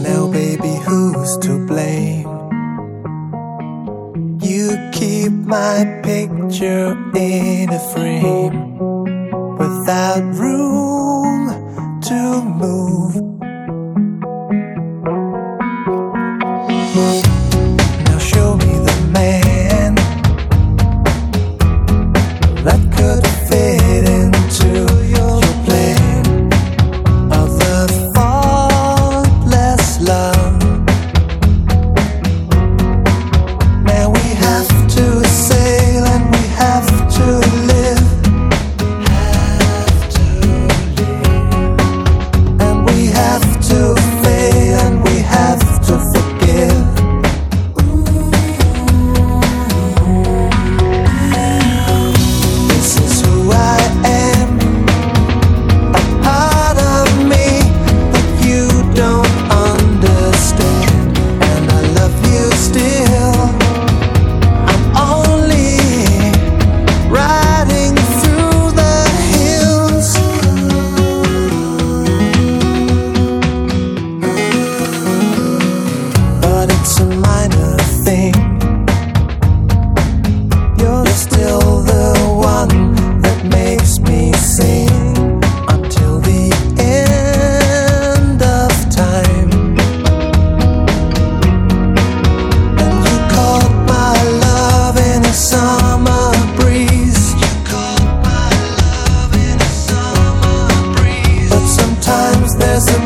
Now, baby, who's to blame? You keep my picture in a frame without room to move. there's some